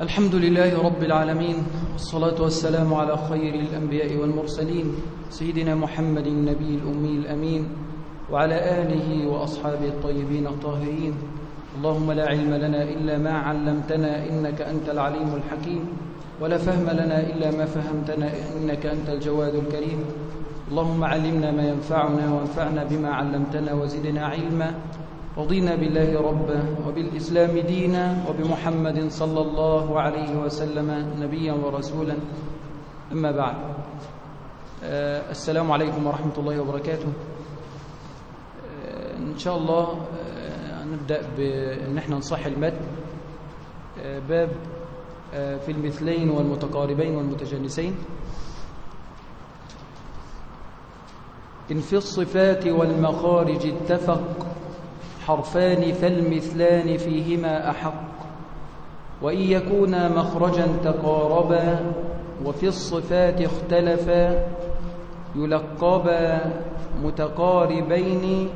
الحمد لله رب العالمين والصلاة والسلام على خير الأنبياء والمرسلين سيدنا محمد النبي الأمي الأمين وعلى آله وأصحابه الطيبين الطاهرين. اللهم لا علم لنا إلا ما علمتنا إنك أنت العليم الحكيم ولا فهم لنا إلا ما فهمتنا إنك أنت الجواد الكريم. اللهم علمنا ما ينفعنا وانفعنا بما علمتنا وزدنا علما. رضينا بالله ربا وبالإسلام دينا وبمحمد صلى الله عليه وسلم نبيا ورسولا. أما بعد آه السلام عليكم ورحمة الله وبركاته. آه إن شاء الله آه نبدأ بأن إحنا نصح المد باب في المثلين والمتقاربين والمتجانسين. إن في الصفات والمخارج اتفق. حرفان فالمثلان فيهما أحق. وإن يكونا مخرجا تقاربا وفي الصفات اختلفا يلقبا متقاربين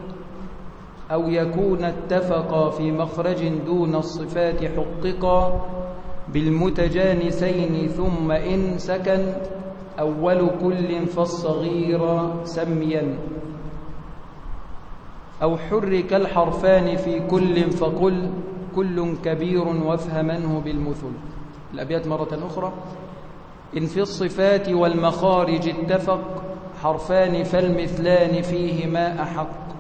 أو يكون اتفقا في مخرج دون الصفات حققا بالمتجانسين ثم إن سكن أول كل فالصغير سميا. أو حرك الحرفان في كل فقل كل كبير وافهمنه بالمثل. الأبيات مرة أخرى. إن في الصفات والمخارج اتفق حرفان فالمثلان فيهما أحق.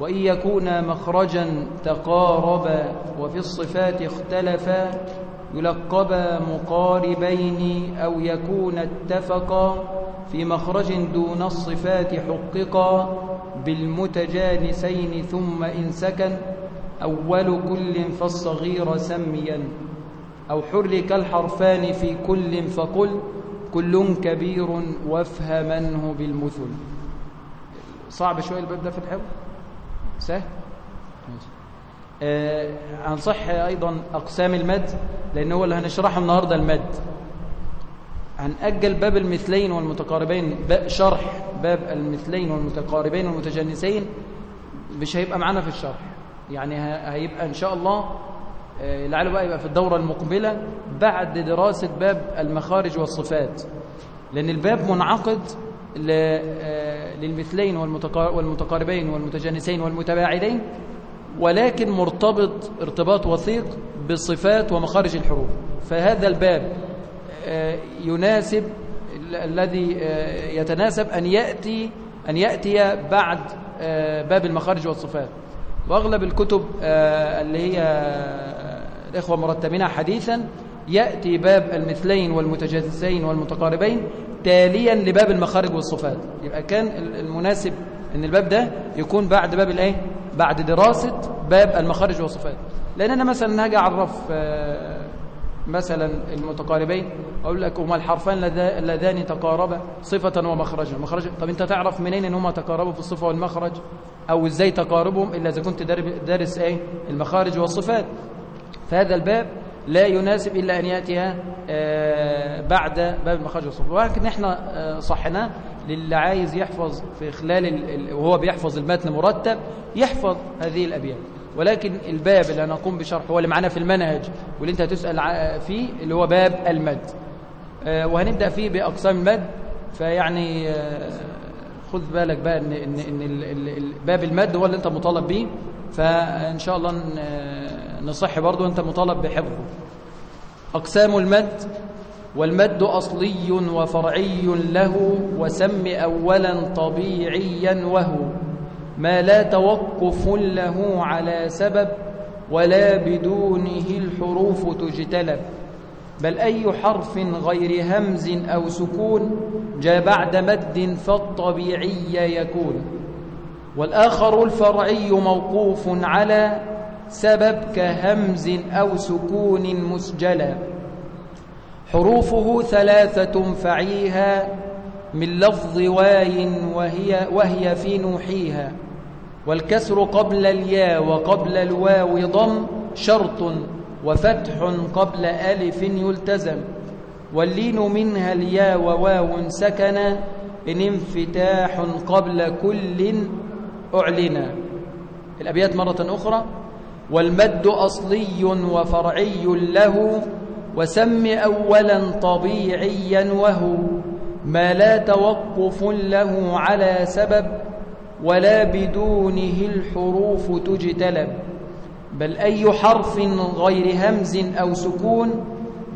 وإن يكونا مخرجا تقاربا وفي الصفات اختلفا يلقبا مقاربين أو يكون اتفقا في مخرج دون الصفات حققا بالمتجانسين ثم إن سكن أول كل فالصغير سميا أو حرك الحرفان في كل فقل كل كبير وافهمنه بالمثل. صعب شوية الباب ده في الحفظ؟ سهل؟ آه هنصح أيضا أقسام المد لأن هو اللي هنشرحه النهاردة المد. هنأجل باب المثلين والمتقاربين شرح باب المثلين والمتقاربين والمتجانسين مش هيبقى معانا في الشرح. يعني هيبقى إن شاء الله آه لعله بقى يبقى في الدورة المقبلة بعد دراسة باب المخارج والصفات. لأن الباب منعقد للمثلين والمتقاربين والمتجانسين والمتباعدين ولكن مرتبط ارتباط وثيق بصفات ومخارج الحروف. فهذا الباب يناسب الذي يتناسب أن يأتي أن يأتي بعد باب المخارج والصفات. وأغلب الكتب اللي هي الإخوة مرتبينها حديثا يأتي باب المثلين والمتجانسين والمتقاربين تاليا لباب المخارج والصفات. يبقى كان المناسب إن الباب ده يكون بعد باب الإيه؟ بعد دراسة باب المخارج والصفات. لأن أنا مثلا هاجي أعرف مثلا المتقاربين أقول لك هما الحرفان اللذان تقاربا صفة ومخرجا. مخرجا طب أنت تعرف منين إن هما تقاربوا في الصفة والمخرج؟ أو إزاي تقاربهم؟ إلا إذا كنت دارس إيه؟ المخارج والصفات. فهذا الباب لا يناسب إلا أن يأتي بعد باب المخارج والصفات. ولكن إحنا صحناه للي عايز يحفظ في خلال وهو بيحفظ المتن مرتب يحفظ هذه الأبيات. ولكن الباب اللي هنقوم بشرحه هو اللي معانا في المنهج واللي انت هتسأل فيه اللي هو باب المد. وهنبدأ فيه بأقسام المد. فيعني خذ بالك بقى ان, إن, إن باب المد هو اللي انت مطالب به فإن شاء الله نصح برضو أنت مطالب بحفظه. أقسام المد والمد أصلي وفرعي له وسم أولا طبيعيا وهو ما لا توقف له على سبب ولا بدونه الحروف تجتلب. بل أي حرف غير همز أو سكون جاء بعد مد فالطبيعي يكون. والآخر الفرعي موقوف على سبب كهمز أو سكون مسجلا. حروفه ض فعيها من لفظ واي وهي, وهي في نوحيها. والكسر قبل الياء وقبل الواو ضم شرط وفتح قبل ألف يلتزم. واللين منها الياء وواو سكنا إن انفتاح قبل كل أعلنا الأبيات مرة أخرى. والمد أصلي وفرعي له وسم أولا طبيعيا وهو. ما لا توقف له على سبب ولا بدونه الحروف تجتلب. بل أي حرف غير همز أو سكون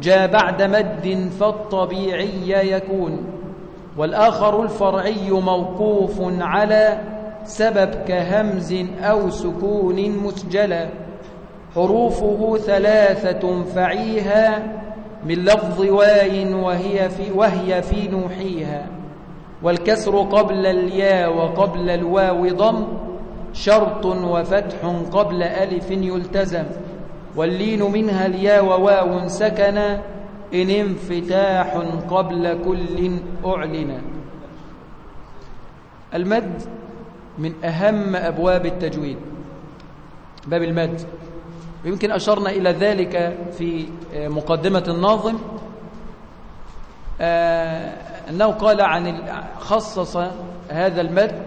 جاء بعد مد فالطبيعي يكون. والآخر الفرعي موقوف على سبب كهمز أو سكون مسجلا. حروفه ثلاثة فعيها من لفظ واي وهي في, وهي في نوحيها. والكسر قبل الياء وقبل الواو ضم شرط وفتح قبل ألف يلتزم. واللين منها الياء وواو سكنا إن انفتاح قبل كل أعلن. المد من أهم أبواب التجويد. باب المد. يمكن أشرنا إلى ذلك في مقدمة الناظم. أنه قال عن خصص هذا المد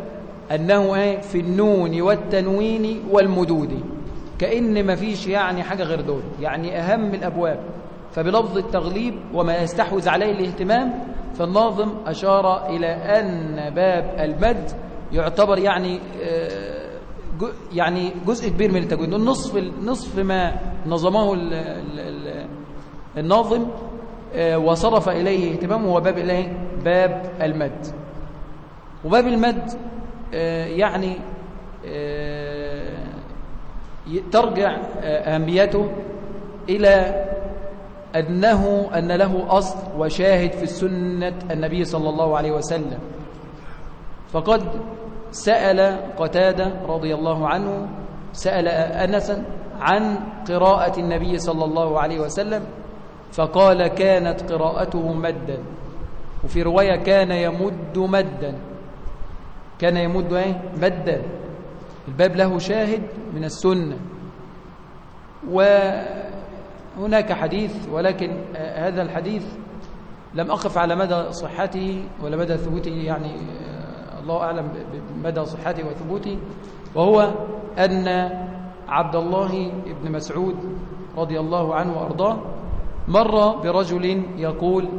أنه في النون والتنوين والمدود. كأن ما فيش يعني حاجة غير دول يعني أهم الأبواب. فبلفظ التغليب وما يستحوذ عليه الاهتمام فالناظم أشار إلى أن باب المد يعتبر يعني يعني جزء كبير من التجويد. النصف نصف ما نظمه الناظم وصرف إليه اهتمامه هو باب إليه باب المد. وباب المد يعني ترجع أهميته إلى أنه أن له أصل وشاهد في السنة النبي صلى الله عليه وسلم. فقد سأل قتادة رضي الله عنه سأل أنسا عن قراءة النبي صلى الله عليه وسلم فقال كانت قراءته مدا. وفي رواية كان يمد مدا. كان يمد إيه؟ مدا. الباب له شاهد من السنة. وهناك حديث ولكن هذا الحديث لم أقف على مدى صحته ولا مدى ثبوته يعني الله أعلم بمدى صحته وثبوته. وهو أن عبد الله بن مسعود رضي الله عنه وأرضاه مر برجل يقول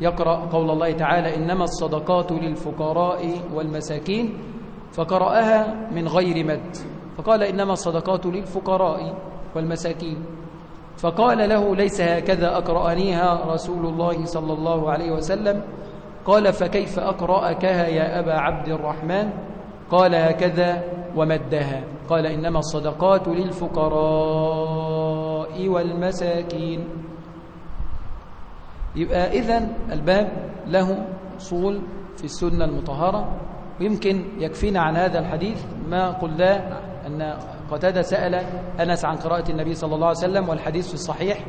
يقرأ قول الله تعالى إنما الصدقات للفقراء والمساكين فقرأها من غير مد. فقال إنما الصدقات للفقراء والمساكين. فقال له ليس هكذا أقرأنيها رسول الله صلى الله عليه وسلم. قال فكيف أقرأكها يا أبا عبد الرحمن؟ قال هكذا ومدها. قال إنما الصدقات للفقراء والمساكين. يبقى إذن الباب له صول في السنة المطهرة ويمكن يكفينا عن هذا الحديث ما قلنا أن قتادة سأل أنس عن قراءة النبي صلى الله عليه وسلم والحديث في الصحيح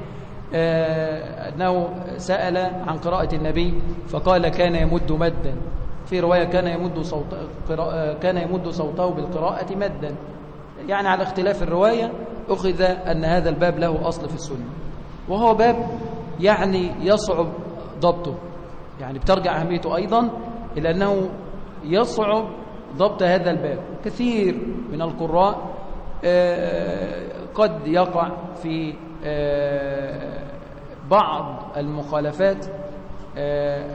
أنه سأل عن قراءة النبي فقال كان يمد مدا. في رواية كان يمد صوت كان يمد صوته بالقراءة مدا. يعني على اختلاف الرواية أخذ أن هذا الباب له أصل في السنة. وهو باب يعني يصعب ضبطه. يعني بترجع أهميته أيضا إلى أنه يصعب ضبط هذا الباب. كثير من القراء قد يقع في بعض المخالفات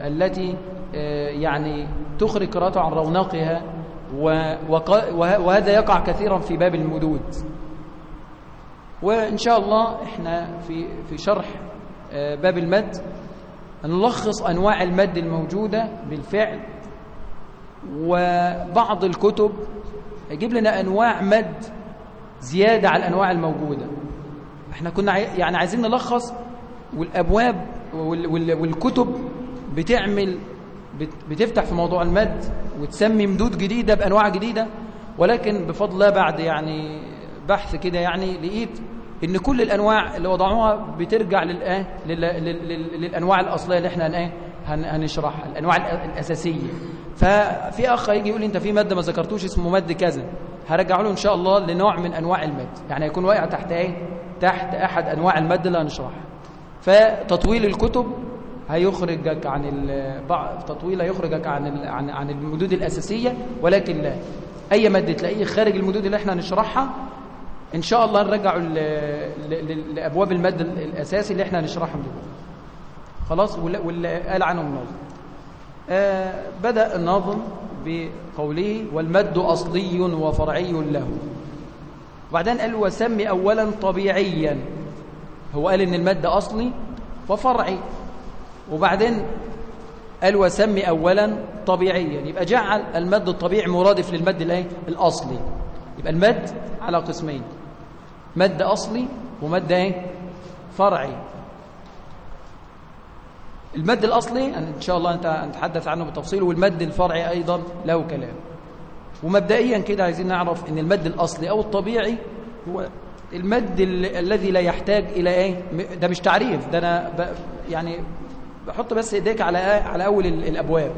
التي يعني تخرج قراءته عن رونقها وهذا يقع كثيرا في باب المدود. وإن شاء الله إحنا في في شرح باب المد. نلخص أنواع المد الموجودة بالفعل. وبعض الكتب يجيب لنا أنواع مد زيادة على الأنواع الموجودة. إحنا كنا يعني عايزين نلخص والأبواب والكتب بتعمل بتفتح في موضوع المد وتسمي مدود جديدة بأنواع جديدة. ولكن بفضل الله بعد يعني بحث كده يعني لقيت إن كل الأنواع اللي وضعوها بترجع للآه للأنواع الأصلية اللي إحنا إيه هنشرحها الأنواع الأساسية. ففي أخ يجي يقول لي أنت في مادة ما ذكرتوش اسمه مد كذا. هرجع له إن شاء الله لنوع من أنواع المد يعني هيكون واقع تحت إيه؟ تحت أحد أنواع المد اللي هنشرحها. فتطويل الكتب هيخرجك عن بعض تطويل هيخرجك عن عن عن المدود الأساسية. ولكن لا. أي مد تلاقيه خارج المدود اللي إحنا هنشرحها إن شاء الله نرجع لأبواب المد الأساسي اللي إحنا هنشرحهم دلوقتي خلاص؟ واللي قال عنه الناظم. آه بدأ الناظم بقوله والمد أصلي وفرعي له. وبعدين قال وسمي أولا طبيعيا. هو قال إن المد أصلي وفرعي. وبعدين قال وسمي أولا طبيعيا. يبقى جعل المد الطبيعي مرادف للمد الإيه؟ الأصلي. يبقى المد على قسمين. مد أصلي ومد إيه؟ فرعي. المد الأصلي إن شاء الله أنت نتحدث عنه بالتفصيل والمد الفرعي أيضا له كلام. ومبدئيا كده عايزين نعرف إن المد الأصلي أو الطبيعي هو المد الذي لا يحتاج إلى إيه؟ ده مش تعريف ده أنا يعني بحط بس إيديك على على أول الأبواب.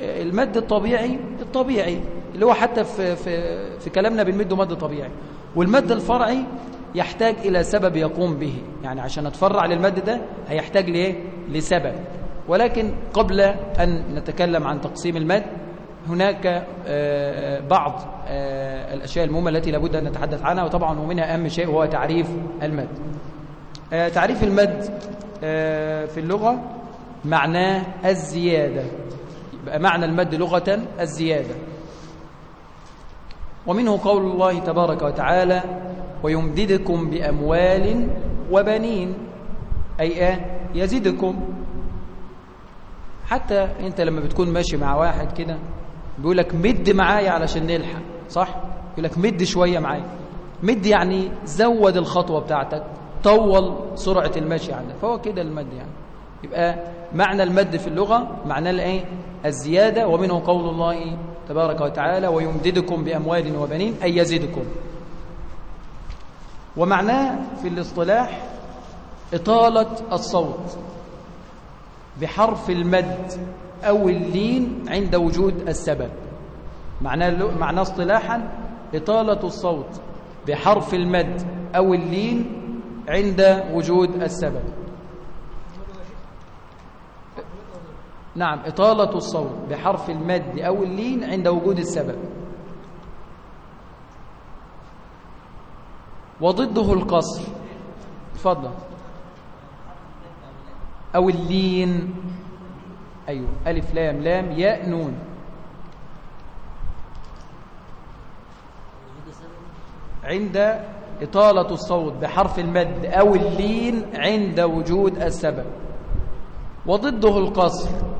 المد الطبيعي الطبيعي اللي هو حتى في, في, في كلامنا بنمده مد طبيعي. والمد الفرعي يحتاج إلى سبب يقوم به. يعني عشان نتفرع للمد ده هيحتاج لإيه؟ لسبب. ولكن قبل أن نتكلم عن تقسيم المد هناك بعض الأشياء المهمة التي لابد أن نتحدث عنها وطبعا ومنها أهم شيء هو تعريف المد. تعريف المد في اللغة معناه الزيادة. يبقى معنى المد لغة الزيادة. ومنه قول الله تبارك وتعالى ويمددكم بأموال وبنين. أي إيه؟ يزيدكم حتى أنت لما بتكون ماشي مع واحد كده بيقول لك مد معايا علشان نلحق صح؟ يقول لك مد شوية معايا. مد يعني زود الخطوة بتاعتك طول سرعة المشي عندك. فهو كده المد يعني. يبقى معنى المد في اللغة معناه الإيه؟ الزيادة. ومنه قول الله تبارك وتعالى ويمددكم بأموال وبنين أي يزيدكم ومعناه في الاصطلاح إطالة الصوت بحرف المد أو اللين عند وجود السبب. معناه معناه اصطلاحا إطالة الصوت بحرف المد أو اللين عند وجود السبب. نعم إطالة الصوت بحرف المد أو اللين عند وجود السبب. وضده القصر. تفضل. أو اللين. أيوه ألف لام لام ياء نون. عند إطالة الصوت بحرف المد أو اللين عند وجود السبب. وضده القصر.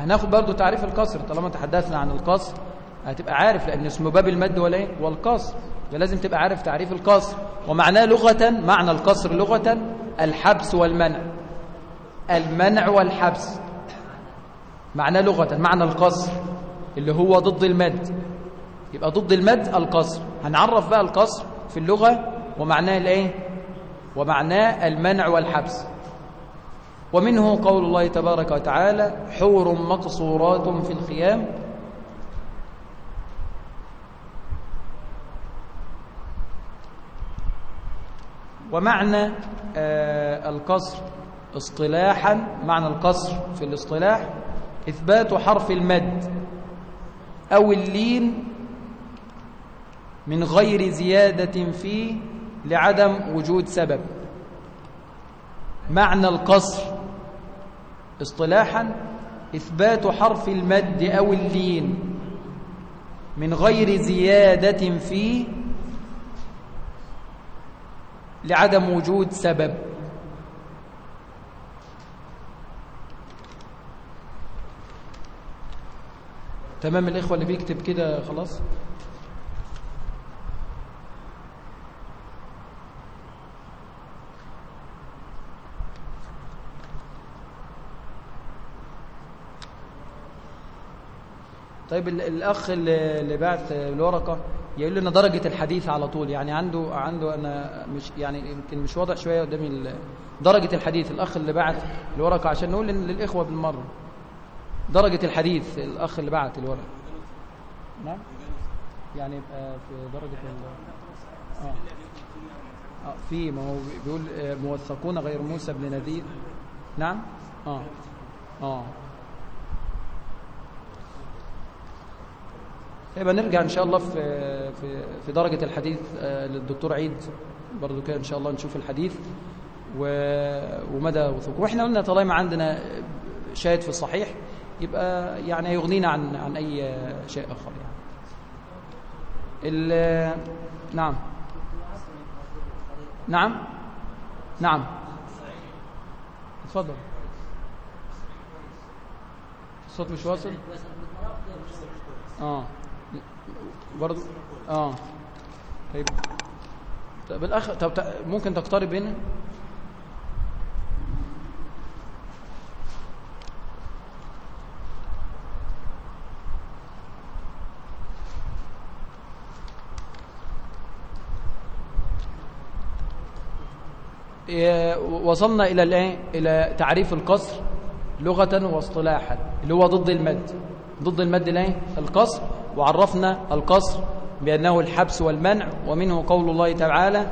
وهناخد برضو تعريف القصر. طالما تحدثنا عن القصر هتبقى عارف لأن اسمه باب المد ولا إيه والقصر فلازم تبقى عارف تعريف القصر. ومعناه لغة معنى القصر لغة الحبس والمنع. المنع والحبس. معناه لغة معنى القصر اللي هو ضد المد. يبقى ضد المد القصر. هنعرف بقى القصر في اللغة ومعناه الإيه؟ ومعناه المنع والحبس. ومنه قول الله تبارك وتعالى حور مقصورات في الخيام. ومعنى آه القصر اصطلاحا معنى القصر في الاصطلاح إثبات حرف المد أو اللين من غير زيادة فيه لعدم وجود سبب. معنى القصر اصطلاحا إثبات حرف المد أو اللين من غير زيادة فيه لعدم وجود سبب. تمام الإخوة اللي بيكتب كده خلاص؟ طيب الأخ اللي بعت الورقة يقول لنا درجة الحديث على طول يعني عنده عنده أنا مش يعني يمكن مش واضح شوية قدامي درجة الحديث الأخ اللي بعت الورقة عشان نقول للإخوة بالمرة. درجة الحديث الأخ اللي بعت الورقة نعم؟ يعني يبقى في درجة ال آه. آه في ما هو بيقول موثقون غير موسى بن نذير. نعم؟ آه. آه. يبقى نرجع إن شاء الله في في في درجة الحديث آه، للدكتور عيد. برضو كده إن شاء الله نشوف الحديث. ومدى وثوقه وإحنا قلنا طالما عندنا شاهد في الصحيح يبقى يعني يغنينا عن عن أي شيء آخر يعني. نعم. نعم. نعم. اتفضل. الصوت مش واصل؟ آه. برضو؟ آه. طيب. طب الاخ طب ممكن تقترب هنا؟ وصلنا إلى الايه إلى تعريف القصر لغة واصطلاحا اللي هو ضد المد. ضد المد الايه القصر وعرفنا القصر بأنه الحبس والمنع ومنه قول الله تعالى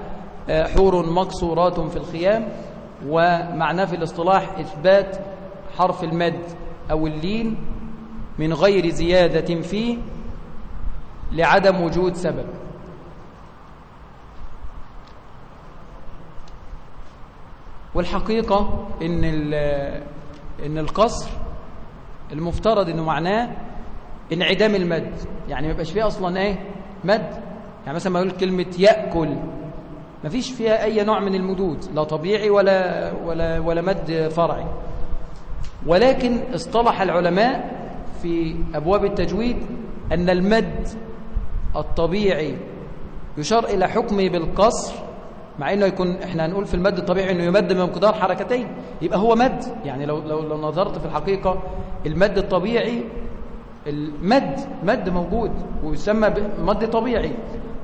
آه، حور مقصورات في الخيام ومعناه في الاصطلاح إثبات حرف المد أو اللين من غير زيادة فيه لعدم وجود سبب. والحقيقة إن إن القصر المفترض إنه معناه انعدام المد. يعني ما يبقاش فيه أصلا إيه؟ مد. يعني مثلا ما يقول كلمة يأكل. ما فيش فيها أي نوع من المدود. لا طبيعي ولا ولا ولا مد فرعي. ولكن اصطلح العلماء في أبواب التجويد أن المد الطبيعي يشار إلى حكمه بالقصر مع إنه يكون إحنا هنقول في المد الطبيعي إنه يمد بمقدار حركتين. يبقى هو مد. يعني لو لو لو نظرت في الحقيقة المد الطبيعي المد مد موجود ويسمى مد طبيعي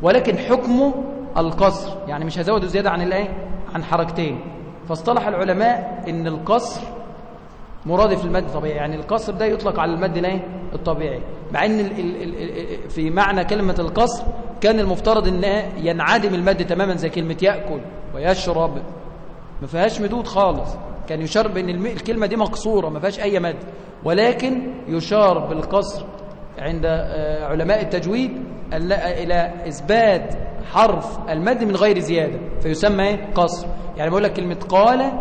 ولكن حكمه القصر يعني مش هزوده زيادة عن الإيه؟ عن حركتين. فاصطلح العلماء إن القصر مرادف للمد الطبيعي يعني القصر ده يطلق على المد الإيه؟ الطبيعي مع إن في معنى كلمة القصر كان المفترض إن ينعدم المد تماما زي كلمة يأكل ويشرب ما فيهاش مدود خالص. كان يشار بأن الكلمة دي مقصورة ما فيهاش أي مد. ولكن يشار بالقصر عند آه، علماء التجويد إلى إثبات حرف المد من غير زيادة. فيسمى إيه؟ قصر. يعني بقول لك كلمة قال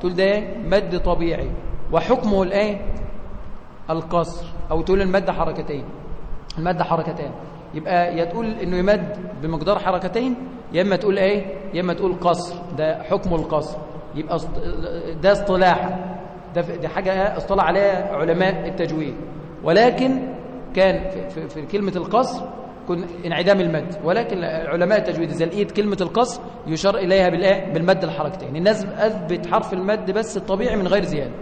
تقول ده؟ مد طبيعي. وحكمه الايه القصر. أو تقول المد حركتين. المد حركتين. يبقى يا تقول إنه يمد بمقدار حركتين يا إما تقول إيه؟ يا إما تقول قصر. ده حكم القصر. يبقى ده اصطلاح. ده دي حاجة اصطلح عليها علماء التجويد. ولكن كان في, في, كلمة القصر كن انعدام المد. ولكن علماء التجويد إذا لقيت كلمة القصر يشار إليها بالإيه؟ بالمد الحركتين. الناس أثبت حرف المد بس الطبيعي من غير زيادة.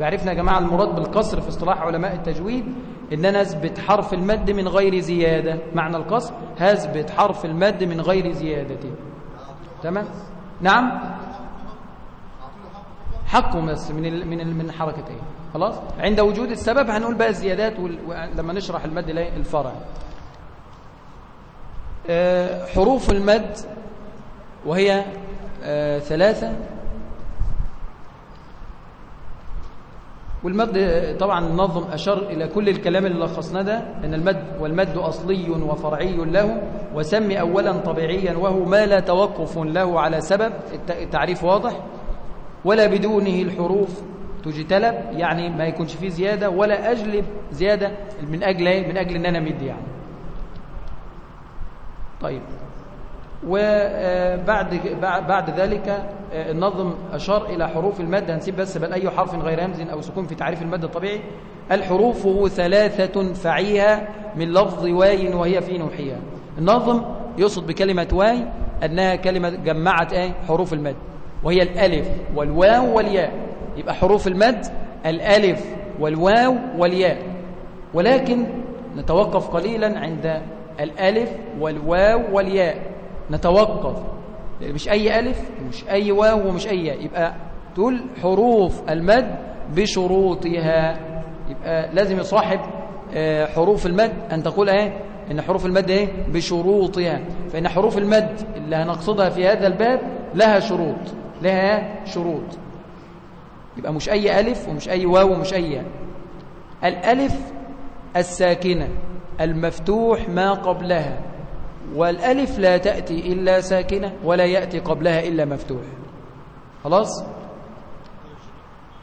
بعرفنا يا جماعة المراد بالقصر في اصطلاح علماء التجويد إن أنا أثبت حرف المد من غير زيادة. معنى القصر؟ هثبت حرف المد من غير زيادة. تمام؟ نعم؟ حقه بس من ال من ال من حركتين خلاص؟ عند وجود السبب هنقول بقى الزيادات لما نشرح المد الفرع. آه، حروف المد وهي آه، ثلاثة. والمد طبعا النظم أشار إلى كل الكلام اللي لخصناه ده أن المد والمد أصلي وفرعي له وسمي أولا طبيعيا وهو ما لا توقف له على سبب. التعريف واضح؟ ولا بدونه الحروف تجتلب يعني ما يكونش فيه زيادة ولا أجلب زيادة من أجل إيه؟ من أجل أن أنا مد يعني. طيب. وبعد بعد ذلك آه، النظم أشار إلى حروف المد. هنسيب بس بل أي حرف غير همز أو سكون في تعريف المد الطبيعي. الحروف ثلاثة فعيها من لفظ واي وهي في نوحيها النظم يقصد بكلمة واي أنها كلمة جمعت إيه؟ حروف المد وهي الألف والواو والياء. يبقى حروف المد الألف والواو والياء. ولكن نتوقف قليلا عند الألف والواو والياء. نتوقف. مش أي ألف ومش أي واو ومش أي ياء. يبقى تقول حروف المد بشروطها. يبقى لازم يصاحب آه، حروف المد. أن تقول إيه؟ إن حروف المد إيه؟ بشروطها. فإن حروف المد اللي هنقصدها في هذا الباب لها شروط. لها شروط. يبقى مش أي ألف ومش أي واو ومش أي الألف الساكنة المفتوح ما قبلها. والألف لا تأتي إلا ساكنة ولا يأتي قبلها إلا مفتوح. خلاص؟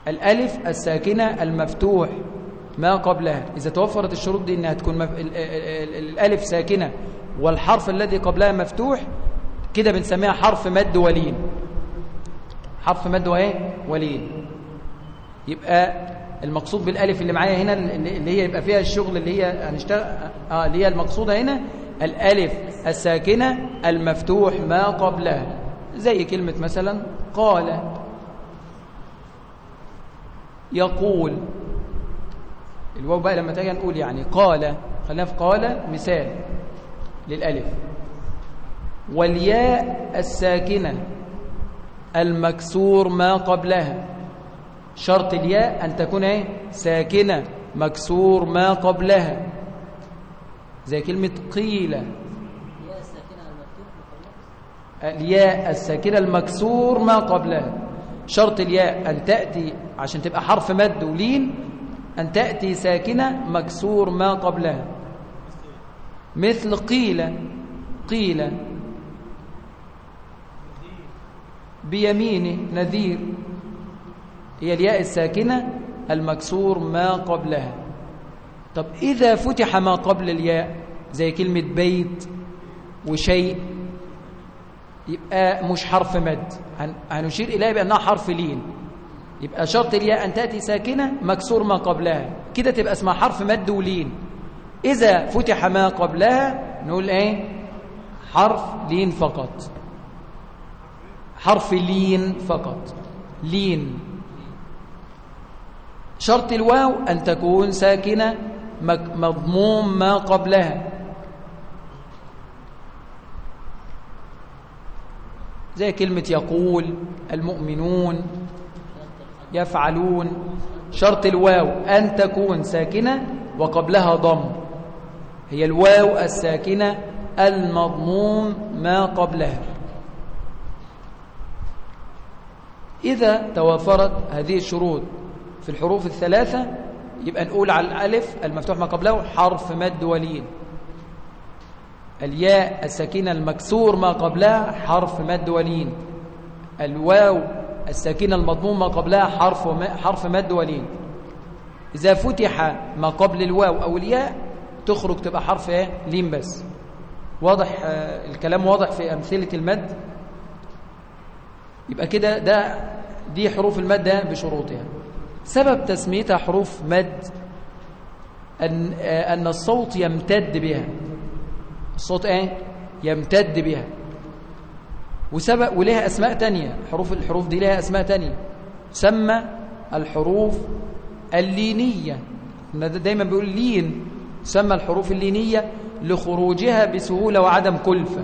الألف الساكنة المفتوح ما قبلها. إذا توفرت الشروط دي إنها تكون مف... الألف ساكنة والحرف الذي قبلها مفتوح كده بنسميها حرف مد ولين. حرف مد وايه ولين. يبقى المقصود بالألف اللي معايا هنا اللي هي يبقى فيها الشغل اللي هي هنشتغل آه اللي هي المقصودة هنا الألف الساكنة المفتوح ما قبلها. زي كلمة مثلا قال. يقول. الواو بقى لما تيجي نقول يعني قال. خلينا في قال مثال للألف. والياء الساكنة المكسور ما قبلها. شرط الياء أن تكون إيه؟ ساكنة. مكسور ما قبلها. زي كلمة قيل. الياء الساكنة المكسور ما قبلها. شرط الياء أن تأتي عشان تبقى حرف مد ولين. أن تأتي ساكنة مكسور ما قبلها. مثل قيل. قيل. بيمينه نذير. هي الياء الساكنة المكسور ما قبلها. طب إذا فتح ما قبل الياء زي كلمة بيت وشيء يبقى مش حرف مد. هنشير إليها بأنها حرف لين. يبقى شرط الياء أن تأتي ساكنة مكسور ما قبلها. كده تبقى اسمها حرف مد ولين. إذا فتح ما قبلها نقول إيه؟ حرف لين فقط. حرف لين فقط. لين. شرط الواو أن تكون ساكنة مضموم ما قبلها. زي كلمة يقول المؤمنون يفعلون. شرط الواو أن تكون ساكنة وقبلها ضم. هي الواو الساكنة المضموم ما قبلها. إذا توافرت هذه الشروط في الحروف الثلاثة يبقى نقول على الألف المفتوح ما قبله حرف مد ولين. الياء الساكنة المكسور ما قبلها حرف مد ولين. الواو الساكنة المضموم ما قبلها حرف حرف مد ولين. إذا فتح ما قبل الواو أو الياء تخرج تبقى حرف إيه؟ لين بس. واضح آه الكلام واضح في أمثلة المد؟ يبقى كده ده دي حروف المد بشروطها. سبب تسميتها حروف مد أن, أن الصوت يمتد بها. الصوت إيه؟ يمتد بها. وسبب ولها أسماء تانية. حروف الحروف دي لها أسماء تانية. تسمى الحروف اللينية. دايما بيقول لين. تسمى الحروف اللينية لخروجها بسهولة وعدم كلفة.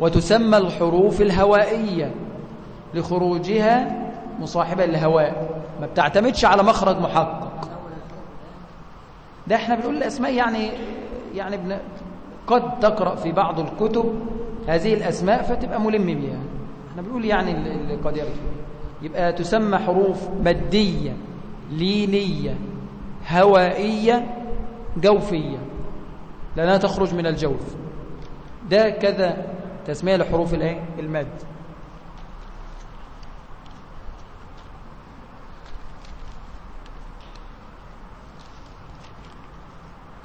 وتسمى الحروف الهوائية. لخروجها مصاحبة للهواء. ما بتعتمدش على مخرج محقق. ده إحنا بنقول الأسماء يعني يعني بن... قد تقرأ في بعض الكتب هذه الأسماء فتبقى ملم بها إحنا بنقول يعني اللي قد يرد يبقى تسمى حروف مادية لينية هوائية جوفية. لأنها تخرج من الجوف. ده كذا تسمية لحروف الايه؟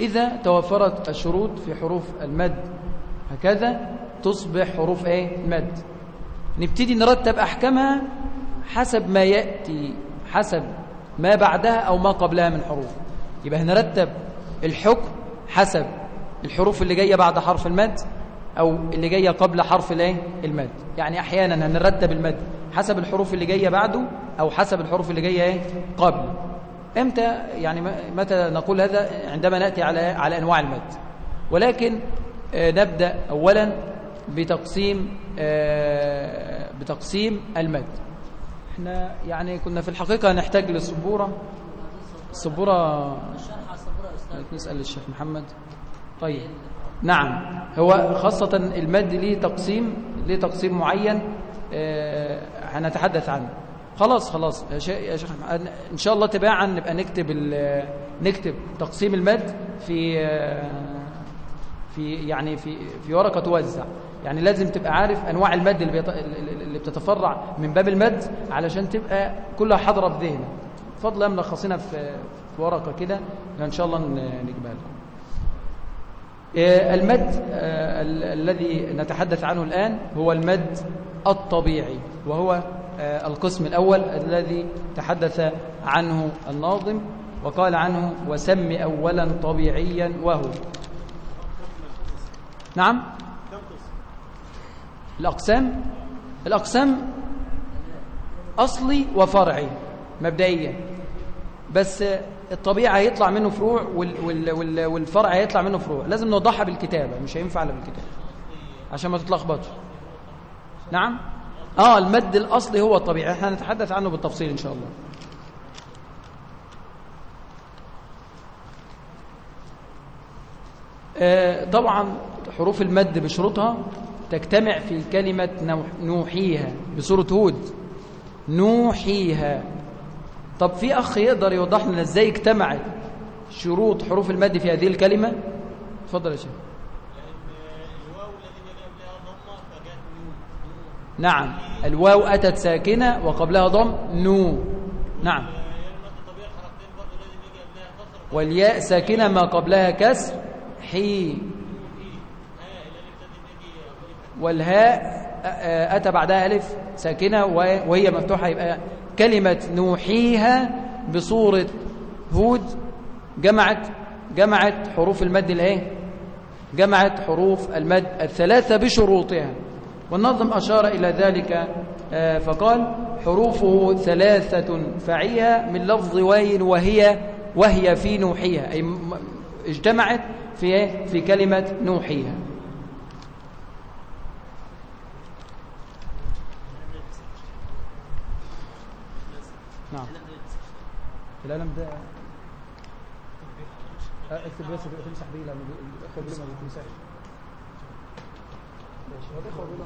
إذا توفرت الشروط في حروف المد هكذا تصبح حروف إيه؟ مد. نبتدي نرتب أحكامها حسب ما يأتي حسب ما بعدها أو ما قبلها من حروف. يبقى هنرتب الحكم حسب الحروف اللي جاية بعد حرف المد أو اللي جاية قبل حرف الإيه؟ المد. يعني أحيانا هنرتب المد حسب الحروف اللي جاية بعده أو حسب الحروف اللي جاية إيه؟ قبل. إمتى؟ يعني متى نقول هذا؟ عندما نأتي على على أنواع المد. ولكن نبدأ أولا بتقسيم بتقسيم المد. إحنا يعني كنا في الحقيقة نحتاج للسبورة السبورة نسأل الشيخ محمد. طيب. نعم. هو خاصة المد ليه تقسيم ليه تقسيم معين هنتحدث عنه. خلاص خلاص. يا شيخ إن شاء الله تباعا نبقى نكتب نكتب تقسيم المد في في يعني في في ورقة توزع. يعني لازم تبقى عارف أنواع المد اللي. اللي بتتفرع من باب المد علشان تبقى كلها حاضرة في ذهنك. فضلا ملخصينها في في ورقة كده إن شاء الله نجيبها لكم. آه، المد آه، ال- الذي نتحدث عنه الآن هو المد الطبيعي وهو القسم الأول الذي تحدث عنه الناظم وقال عنه وسم أولا طبيعيا وهو. نعم؟ الأقسام الأقسام أصلي وفرعي مبدئيا. بس الطبيعي هيطلع منه فروع وال وال وال والفرع هيطلع منه فروع. لازم نوضحها بالكتابة مش هينفع إلا بالكتابة عشان ما تتلخبطش. نعم؟ آه المد الأصلي هو الطبيعي. إحنا هنتحدث عنه بالتفصيل إن شاء الله. آه، طبعا حروف المد بشروطها تجتمع في كلمة نوح- نوحيها بصورة هود. نوحيها. طب في أخ يقدر يوضح لنا إزاي اجتمعت شروط حروف المد في هذه الكلمة؟ اتفضل يا شيخ. نعم. الواو أتت ساكنة وقبلها ضم نو. نعم. والياء ساكنة ما قبلها كسر حي. والهاء آه، أتى بعدها ألف ساكنة وهي مفتوحة يبقى كلمة نوحيها بصورة هود. جمعت جمعت حروف المد الايه جمعت حروف المد الثلاثة بشروطها. والنظم أشار إلى ذلك آه، فقال حروفه ثلاثة فعيها من لفظ وين وهي وهي في نوحيها. أي اجتمعت في إيه؟ في كلمة نوحيها. نعم. القلم ده آه، اكتب بس تمسح بيه الأخوة بيقولوا ما بيتمسحش 我的好着呢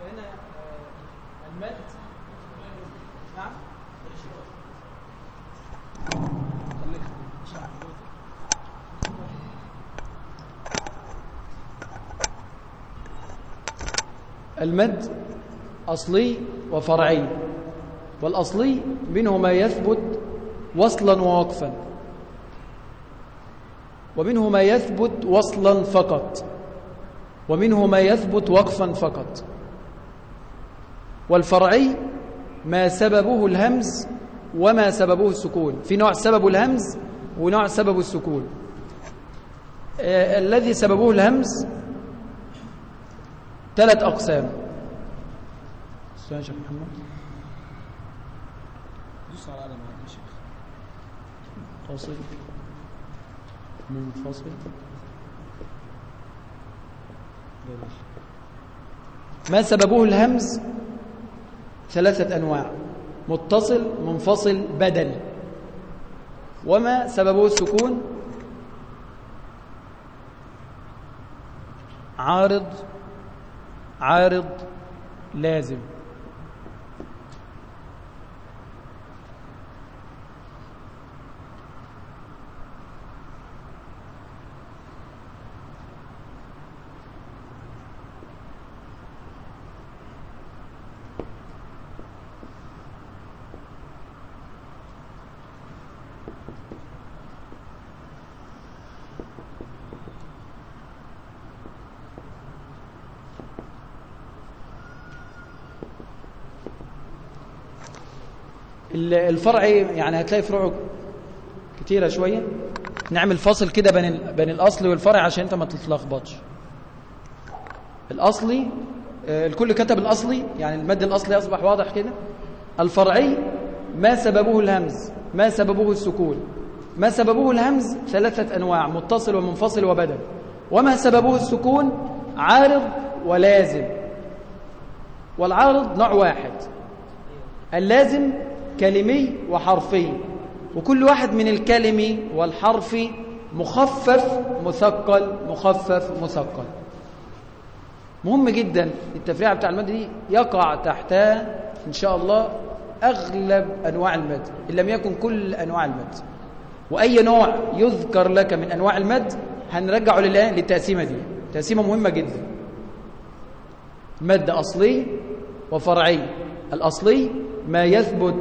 فهنا آه، المد نعم المد أصلي وفرعي والأصلي منه ما يثبت وصلا ووقفا ومنه ما يثبت وصلا فقط ومنه ما يثبت وقفا فقط. والفرعي ما سببه الهمز وما سببه السكون. في نوع سببه الهمز ونوع سببه السكون. آه الذي سببه الهمز ثلاث أقسام. أستاذ شيخ محمد. دوس على القلم يا شيخ. فاصل. منفصل ما سببه الهمز؟ ثلاثة أنواع. متصل منفصل بدل. وما سببه السكون؟ عارض عارض لازم. الفرع يعني هتلاقي فروعه كتيرة شوية. نعمل فاصل كده بين بين الأصلي والفرع عشان أنت ما تتلخبطش. الأصلي آه، الكل كتب الأصلي يعني المد الأصلي أصبح واضح كده. الفرعي ما سببه الهمز ما سببه السكون. ما سببه الهمز ثلاثة أنواع متصل ومنفصل وبدل. وما سببه السكون؟ عارض ولازم. والعارض نوع واحد. اللازم كلمي وحرفي. وكل واحد من الكلمي والحرفي مخفف مثقل مخفف مثقل. مهم جدا التفريعة بتاع المادة دي يقع تحتها إن شاء الله أغلب أنواع المد إن لم يكن كل أنواع المد وأي نوع يذكر لك من أنواع المد هنرجعه للتقسيمة دي. تقسيمة مهمة جدا. مد أصلي وفرعي. الأصلي ما يثبت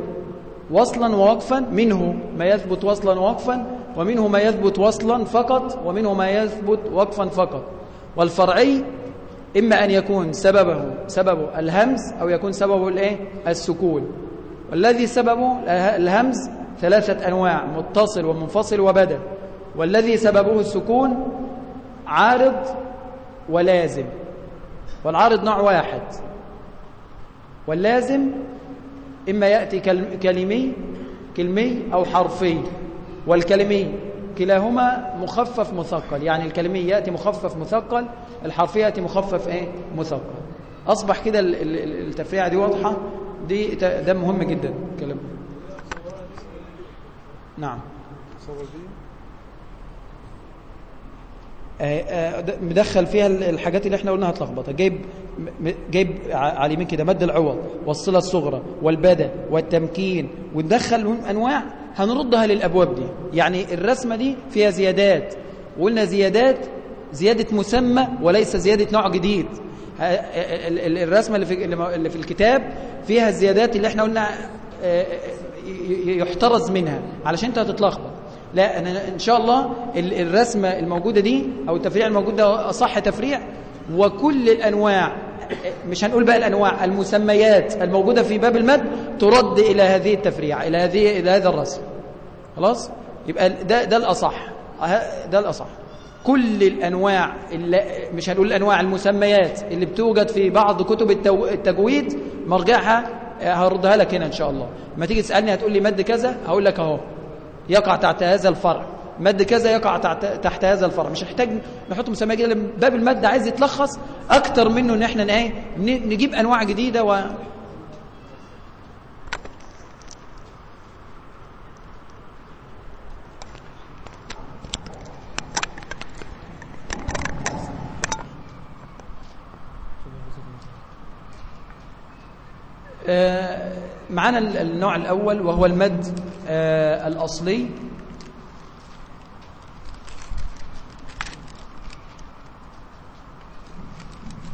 وصلا ووقفا منه ما يثبت وصلا ووقفا ومنه ما يثبت وصلا فقط ومنه ما يثبت وقفا فقط. والفرعي إما أن يكون سببه سببه الهمز أو يكون سببه الإيه؟ السكون. والذي سببه الهمز ثلاثة أنواع متصل ومنفصل وبدل. والذي سببه السكون عارض ولازم. والعارض نوع واحد. واللازم إما يأتي كلمي كلمي أو حرفي. والكلمي كلاهما مخفف مثقل. يعني الكلمي يأتي مخفف مثقل الحرفي يأتي مخفف إيه؟ مثقل. أصبح كده التفريعة دي واضحة؟ دي ده مهم جدا. كلام. نعم. مدخل فيها الحاجات اللي إحنا قلنا هتلخبطها. جايب جايب على اليمين كده مد العوض والصلة الصغرى والبدء والتمكين وندخل أنواع هنردها للأبواب دي. يعني الرسمة دي فيها زيادات. وقلنا زيادات زيادة مسمى وليس زيادة نوع جديد. الرسمة اللي في اللي في الكتاب فيها الزيادات اللي إحنا قلنا آه، يحترز منها. علشان انت هتتلخبط. لا أنا إن شاء الله الرسمة الموجودة دي أو التفريع الموجود ده أصح تفريع وكل الأنواع مش هنقول بقى الأنواع المسميات الموجودة في باب المد ترد إلى هذه التفريع إلى هذه إلى هذا الرسم. خلاص؟ يبقى ده ده الأصح. ده الأصح. كل الأنواع اللي مش هنقول الأنواع المسميات اللي بتوجد في بعض كتب التجويد مرجعها هردها لك هنا إن شاء الله. ما تيجي تسألني هتقول لي مد كذا؟ هقول لك أهو. يقع تحت هذا الفرع. مد كذا يقع تحت هذا الفرع. مش محتاج نحط مسمى كده باب المد عايز يتلخص أكتر منه إن إحنا إيه نجيب أنواع جديدة آه، معنا النوع الأول وهو المد آه، الأصلي.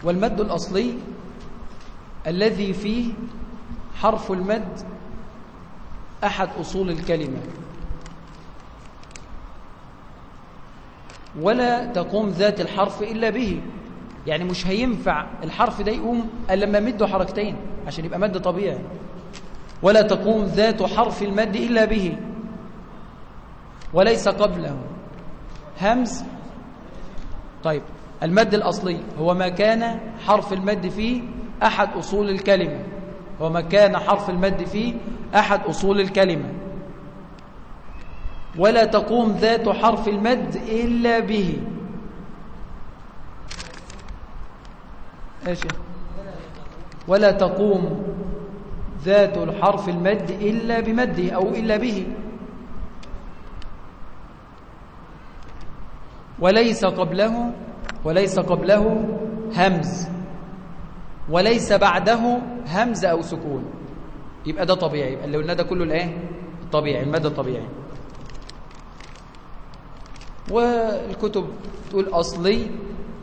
والمد الأصلي الذي فيه حرف المد أحد أصول الكلمة. ولا تقوم ذات الحرف إلا به. يعني مش هينفع الحرف ده يقوم إلا لما مده حركتين. عشان يبقى مد طبيعي. ولا تقوم ذات حرف المد إلا به. وليس قبله. همز. طيب المد الأصلي. هو ما كان حرف المد فيه أحد أصول الكلمة. هو ما كان حرف المد فيه أحد أصول الكلمة. ولا تقوم ذات حرف المد إلا به. إيش؟ ولا تقوم ذات الحرف المد إلا بمده أو إلا به. وليس قبله وليس قبله همز. وليس بعده همز أو سكون. يبقى ده طبيعي. يبقى اللي قلنا ده كله الايه طبيعي المد طبيعي والكتب تقول أصلي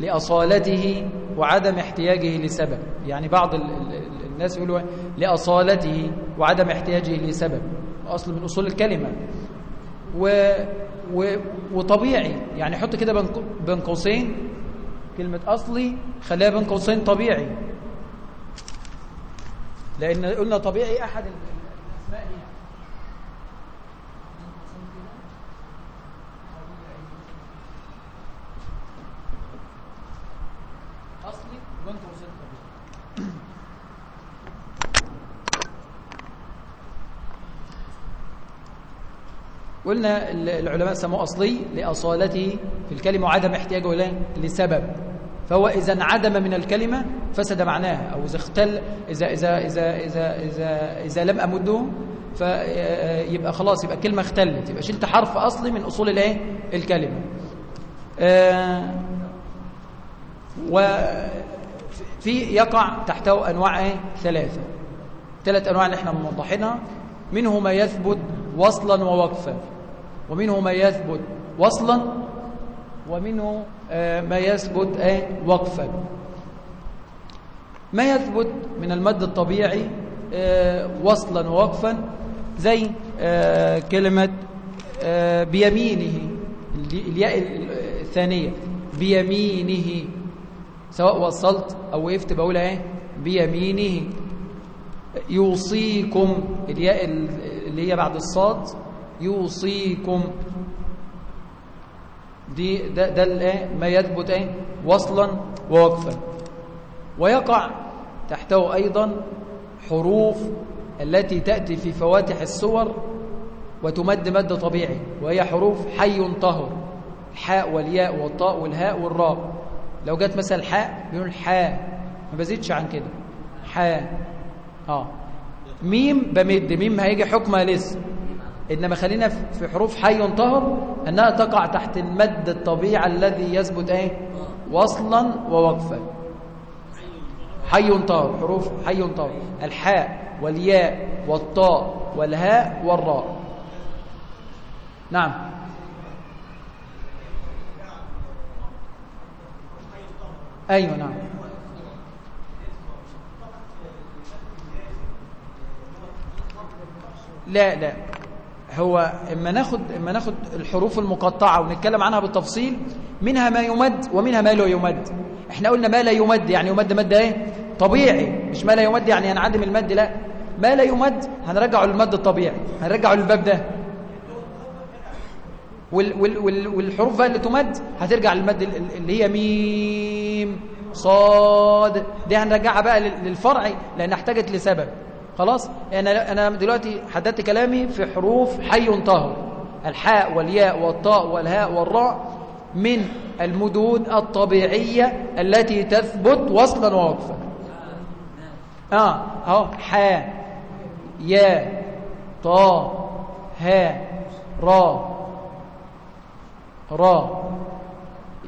لأصالته وعدم احتياجه لسبب. يعني بعض الناس يقولوا لأصالته وعدم احتياجه لسبب. أصل من أصول الكلمة. و و وطبيعي. يعني حط كده بين قوسين. كلمة أصلي خليها بين قوسين طبيعي. لأن قلنا طبيعي أحد الأسماء قلنا العلماء سموه أصلي لأصالته في الكلمة وعدم احتياجه لسبب فهو إذا انعدم من الكلمة فسد معناها أو إذا اختل إذا إذا إذا إذا إذا, إذا لم أمده فيبقى خلاص يبقى كلمة اختلت. يبقى شلت حرف أصلي من أصول الإيه؟ الكلمة. آه وفي يقع تحته أنواع إيه؟ ثلاثة. ثلاث أنواع اللي إحنا موضحينها منه ما يثبت وصلا ووقفا. ومنه ما يثبت وصلا ومنه ما يثبت وقفا. ما يثبت من المد الطبيعي وصلا ووقفا زي كلمة بيمينه الياء الثانية بيمينه سواء وصلت أو وقفت بقولها إيه؟ بيمينه. يوصيكم الياء اللي هي بعد الصاد يوصيكم. دي ده ده الايه ما يثبت إيه؟ وصلا ووقفا. ويقع تحته أيضا حروف التي تأتي في فواتح السور وتمد مد طبيعي وهي حروف حي طهر الحاء والياء والطاء والهاء والراء. لو جت مثلا الحاء بيقول حاء. ما بزيدش عن كده. حاء. آه. ميم بمد. ميم هيجي حكمها لسه. إنما خلينا في حروف حي طهر أنها تقع تحت المد الطبيعي الذي يثبت إيه؟ وصلا ووقفا. حي طهر حروف حي طهر الحاء والياء والطاء والهاء والراء. نعم. أيوه نعم. لا لا. هو إما ناخد إما ناخد الحروف المقطعة ونتكلم عنها بالتفصيل منها ما يمد ومنها ما لا يمد. إحنا قلنا ما لا يمد يعني يمد مد إيه؟ طبيعي. مش ما لا يمد يعني ينعدم المد لا. ما لا يمد هنرجعه للمد الطبيعي. هنرجعه للباب ده. وال وال وال والحروف بقى اللي تمد هترجع للمد اللي هي ميم صاد. دي هنرجعها بقى للفرعي لأن احتاجت لسبب. خلاص؟ أنا أنا دلوقتي حددت كلامي في حروف حي طهر الحاء والياء والطاء والهاء والراء من المدود الطبيعية التي تثبت وصلا ووقفا. آه أهو حاء ياء طاء هاء راء. راء.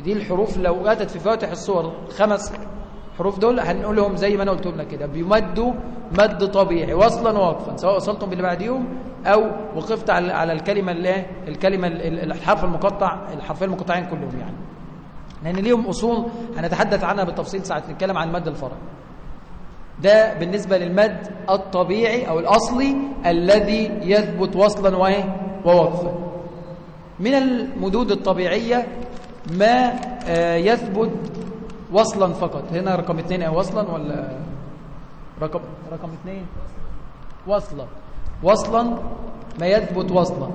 دي الحروف لو أتت في فواتح الصور خمس الحروف دول هنقولهم زي ما أنا قلت لك كده بيمدوا مد طبيعي وصلا ووقفا سواء وصلتم باللي بعديهم أو وقفت على على الكلمة اللي الكلمة الحرف المقطع الحرفين المقطعين كلهم يعني. لأن ليهم أصول هنتحدث عنها بالتفصيل ساعة نتكلم عن المد الفرعي ده بالنسبة للمد الطبيعي أو الأصلي الذي يثبت وصلا ووقفا. من المدود الطبيعية ما آه، يثبت وصلا فقط. هنا رقم اثنين أو وصلا ولا رقم رقم اثنين وصلا. وصلا ما يثبت وصلا.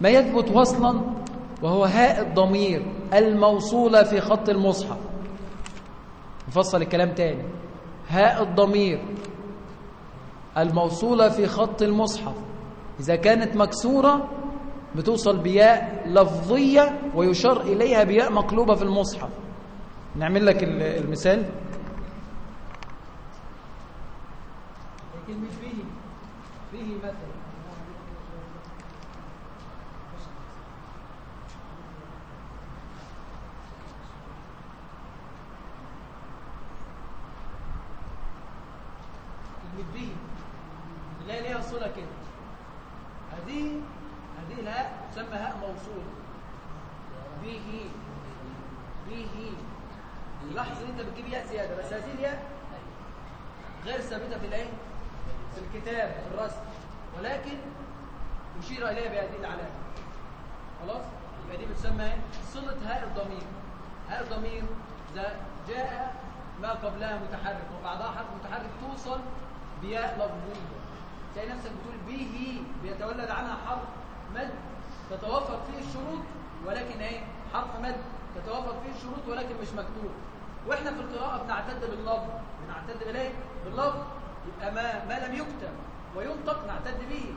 ما يثبت وصلا وهو هاء الضمير الموصولة في خط المصحف. نفصل الكلام تاني. هاء الضمير الموصولة في خط المصحف. إذا كانت مكسورة بتوصل بياء لفظية ويشار إليها بياء مقلوبة في المصحف. نعمل لك المثال. كلمة فيه فيه مثلا كلمة ليها كده. هذه هذه الهاء تسمى هاء موصولة به به لاحظ إن أنت بتجيب ياء زيادة بس هذه الياء غير ثابتة في الإيه؟ في الكتاب في الرسم. ولكن يشير إليها بهذه العلامة. خلاص؟ يبقى دي بتسمى إيه؟ صلة هاء الضمير. هاء الضمير إذا جاء ما قبلها متحرك وبعدها حرف متحرك توصل بياء لفظيه تلاقي نفسك بتقول به بيتولد عنها حرف مد تتوفر فيه الشروط ولكن إيه؟ حرف مد تتوفر فيه الشروط ولكن مش مكتوب. وإحنا في القراءة بنعتد باللفظ. بنعتد بالإيه؟ باللفظ. يبقى ما ما لم يكتب وينطق نعتد به.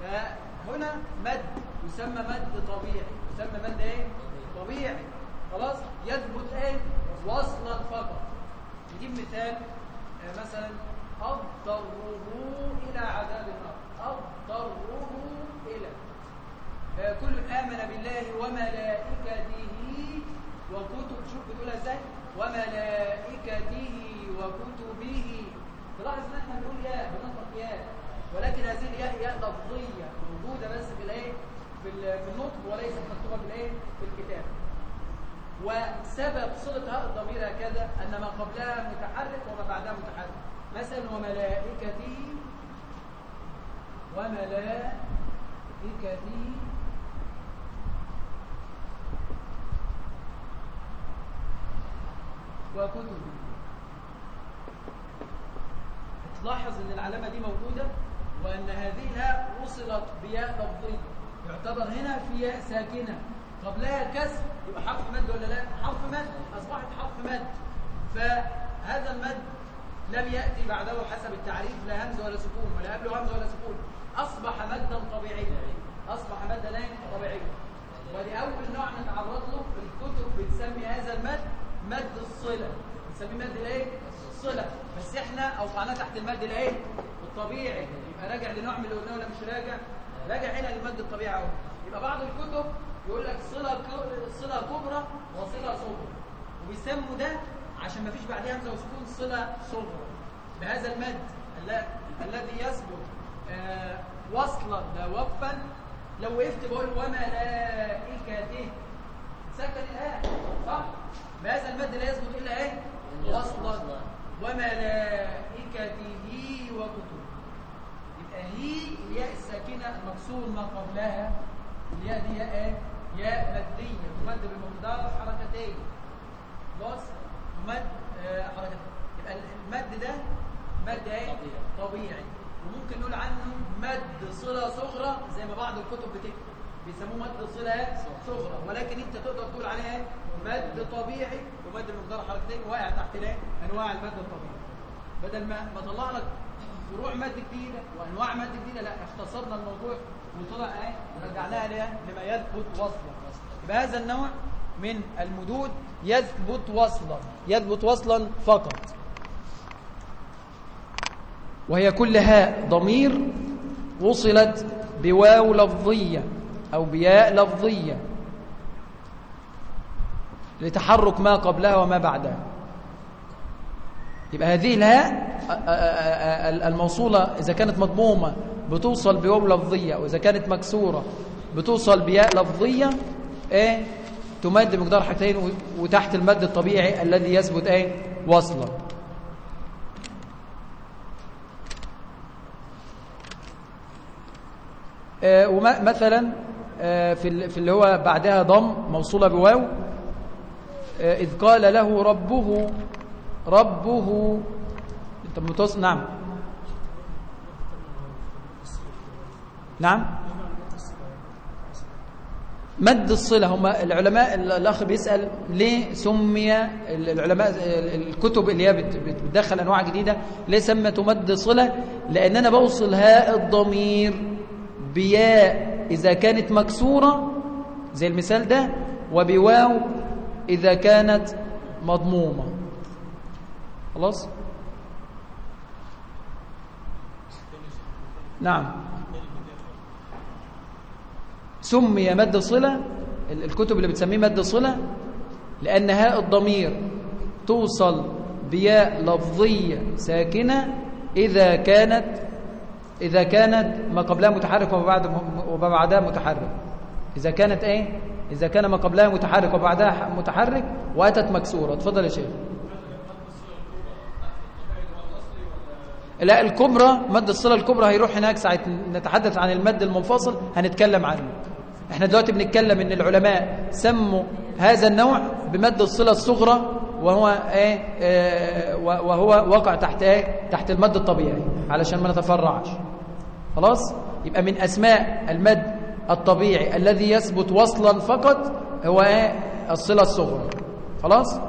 فهنا مد يسمى مد طبيعي. يسمى مد إيه؟ طبيعي. خلاص؟ يثبت إيه؟ وصلا فقط نجيب مثال. مثلا اضطره إلى عذاب النار. اضطره إلى. كل آمن بالله وملائكته وكتب شوف بتقولها إزاي؟ وملائكته وكتبه. تلاحظ إن إحنا بنقول ياء بنطلق ياء. ولكن هذه الياء ياء لفظية موجودة بس في الإيه؟ في النطق وليست مكتوبة في الإيه؟ في الكتاب. وسبب صلة هاء الضمير هكذا أن ما قبلها متحرك وما بعدها متحرك. مثلا وملائكته وملائكته وكتبه تلاحظ إن العلامة دي موجودة وإن هذه الهاء وصلت بياء لفظية يعتبر هنا في ياء ساكنة. قبلها كسر يبقى حرف مد ولا لا؟ حرف مد. أصبحت حرف مد. فهذا المد لم يأتي بعده حسب التعريف لا همزة ولا سكون. ولا قبله همزة ولا سكون. أصبح مدا طبيعيا. أصبح مدا طبيعيا. ودي أول نوع نتعرض له الكتب بتسمي هذا المد مد الصلة. بنسميه مد الايه؟ الصلة. بس إحنا اوقعناه تحت المد الايه؟ الطبيعي. يبقى راجع لنوع من اللي قلناه ولا مش راجع؟ راجع هنا للمد الطبيعي اهو. يبقى بعض الكتب يقول لك صلة صلة كبرى وصلة صغرى. وبيسموا ده عشان ما فيش بعديها همزة وسكون صلة صغرى. بهذا المد الذي يثبت آه وصلا لا وقفا. لو وقفت بقول وملائكته سكن الآن صح؟ بهذا المد لا يثبت إلا إيه؟ وصلا وملائكته وكتبه. يبقى هي الياء الساكنة المكسور ما قبلها؟ الياء دي ياء إيه؟ ياء مدية تمد بمقدار حركتين. خلاص مد آه حركتين. يبقى المد ده مد إيه؟ طبيعي. وممكن نقول عنه مد صلة صغرى زي ما بعض الكتب بتكتب. بيسموه مد صلة صغرى. ولكن انت تقدر تقول عليها مد طبيعي ومد بمقدار حركتين واقع تحت الايه انواع المد الطبيعي. بدل ما ما طلع لك فروع مد جديدة وانواع مد جديدة لا اختصرنا الموضوع وطلع إيه؟ رجعناها لما يثبت وصلا. يبقى هذا النوع من المدود يثبت وصلا. يثبت وصلا فقط. وهي كل هاء ضمير وصلت بواو لفظية. أو بياء لفظية. لتحرك ما قبلها وما بعدها. يبقى هذه الهاء الموصولة إذا كانت مضمومة بتوصل بواو لفظية وإذا كانت مكسورة بتوصل بياء لفظية إيه؟ تمد مقدار حاجتين وتحت المد الطبيعي الذي يثبت إيه؟ وصلا. آه ومثلا في في اللي هو بعدها ضم موصولة بواو. آه، إذ قال له ربه ربه. أنت متصل نعم. نعم. مد الصلة. هم العلماء الأخ بيسأل ليه سمي العلماء الكتب اللي هي بتدخل أنواع جديدة ليه سمت مد صلة؟ لأن أنا بوصل هاء الضمير. بياء إذا كانت مكسورة زي المثال ده وبواو إذا كانت مضمومة. خلاص؟ نعم. سمي مد صلة الكتب اللي بتسميه مد صلة لأن هاء الضمير توصل بياء لفظية ساكنة إذا كانت إذا كانت ما قبلها متحرك وما بعد وما بعدها متحرك. إذا كانت إيه؟ إذا كان ما قبلها متحرك وبعدها متحرك وأتت مكسورة. اتفضل يا شيخ. لا الكبرى مد الصلة الكبرى هيروح هناك ساعة نتحدث عن المد المنفصل هنتكلم عنه. إحنا دلوقتي بنتكلم إن العلماء سموا هذا النوع بمد الصلة الصغرى وهو إيه آه وهو واقع تحت إيه تحت المد الطبيعي علشان ما نتفرعش. خلاص؟ يبقى من أسماء المد الطبيعي الذي يثبت وصلا فقط هو إيه الصلة الصغرى. خلاص؟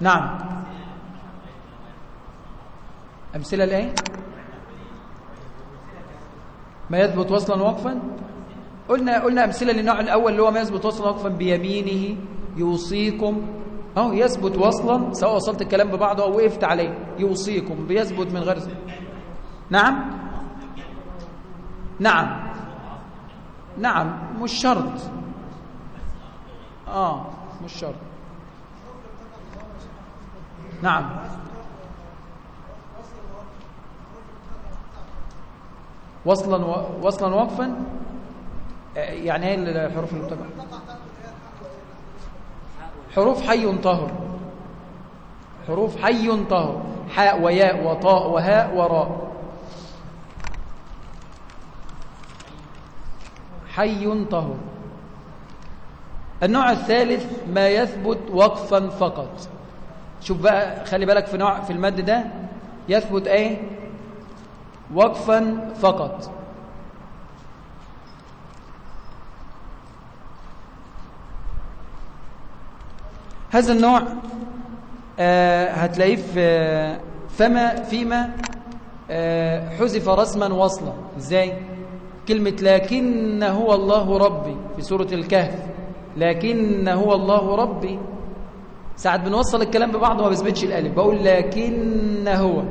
نعم. أمثلة لإيه؟ ما يثبت وصلا وقفا؟ قلنا قلنا أمثلة للنوع الأول اللي هو ما يثبت وصلا وقفا بيمينه يوصيكم. أو يثبت وصلا سواء وصلت الكلام ببعضه أو وقفت عليه. يوصيكم بيثبت من غير نعم؟ نعم. نعم مش شرط. آه مش شرط. نعم. وصلا و... وصلا وقفا. يعني إيه الحروف المتبعة؟ حروف حي طهر حروف حي طهر حاء وياء وطاء وهاء وراء. حي طهر النوع الثالث ما يثبت وقفا فقط. شوف بقى خلي بالك في نوع في المد ده يثبت إيه؟ وقفا فقط. هذا النوع آه هتلاقيه في فما فيما آه حذف رسما وصلا. إزاي؟ كلمة لكن هو الله ربي في سورة الكهف. لكن هو الله ربي. ساعات بنوصل الكلام ببعض وما بثبتش الألف. بقول لكن هو.